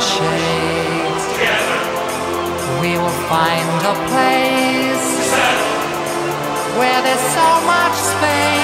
shades. Together. We will find a place where there's so much space.